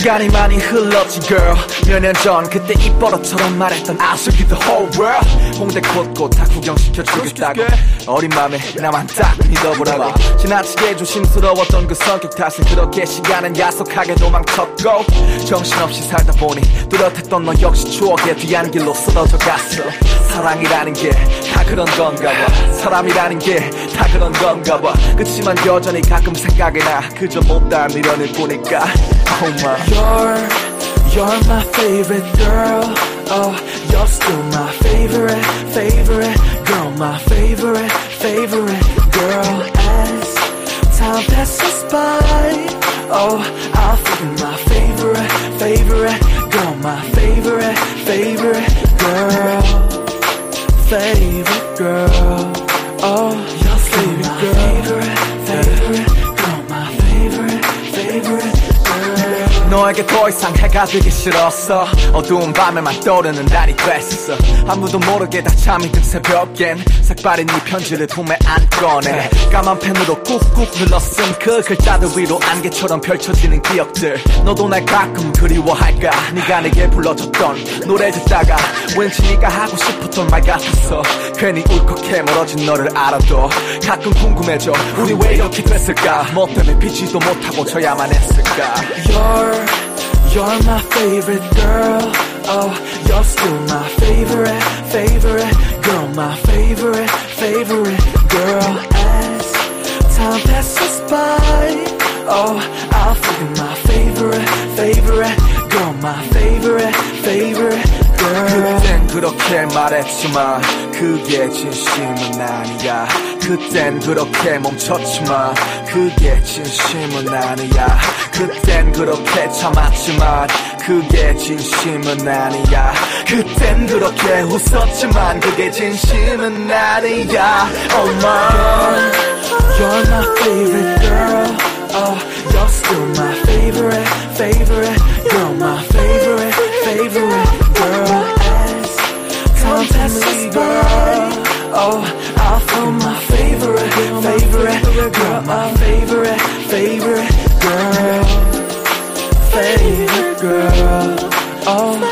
시간이 많이 흘렀지 girl. 몇 년 전 그때 입버릇처럼 말했던 I should give the whole world. 홍대 곳곳 다 구경시켜주겠다고. 어린 맘에 나만 딱 믿어보라고. 지나치게 조심스러웠던 그 성격 탓에 그렇게 시간은 야속하게 도망쳤고. 정신없이 살다 보니 뚜렷했던 너 역시 추억의 뒤안길로 쓰러져 갔어 사랑이라는 게 다 그런 건가 봐 사람이라는 게 다 그런 건가 봐 그치만 여전히 가끔 생각이 나 그저 못다 미련을 보니까 Oh my You're, you're my favorite girl. Oh, you're still my favorite, favorite girl, my favorite, favorite girl. As time passes by, oh, I'll figure my favorite, favorite girl, my favorite, favorite girl, favorite girl. 너에게 더 이상 해가 되기 싫었어. 어두운 밤에만 떠오르는 날이 됐어. 아무도 모르게 다 잠이 든 새벽엔 색바랜 네 편지를 품에 안 꺼내. 까만 펜으로 꾹꾹 쓴그 글자들 위로 안개처럼 펼쳐지는 기억들. 너도 날 가끔 그리워할까? 네가 내게 불러줬던 노래 듣다가 왠지 네가 하고 싶었던 말 같았어. 괜히 울컥해 멀어진 너를 알아도 가끔 궁금해져 우리 왜 이렇게 됐을까? 뭐 때문에 비지도 못하고 져야만 했을까? You're, you're my favorite girl. Oh, you're still my favorite, favorite girl, my favorite, favorite girl. As time passes by, oh, I'll figure my favorite, favorite girl, my favorite, favorite girl. 그렇게 말했지만 그게 진심은 아니야. 그땐 그렇게 멈췄지만 그게 진심은 아니야. 그땐 그렇게 참았지만 그게 진심은 아니야. 그땐 그렇게 웃었지만 그게 진심은 아니야. Oh my You're my favorite oh, I'll feel my favorite, favorite girl, my favorite, favorite girl, favorite girl. Oh,